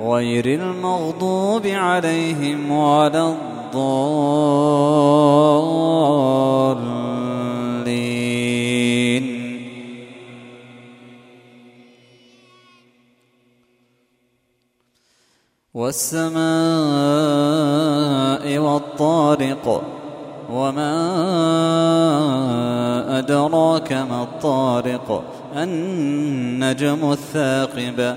غير المغضوب عليهم ولا الضالين. والسماء والطارق وما أدراك ما الطارق النجم الثاقب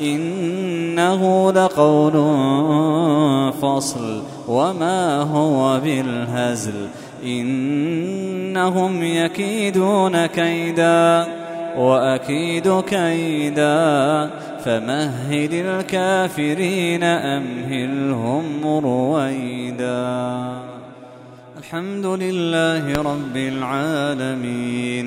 إنه لقول فصل وما هو بالهزل إنهم يكيدون كيداً وأكيد كيدا فمهل الكافرين أمهلهم رويدا. الحمد لله رب العالمين.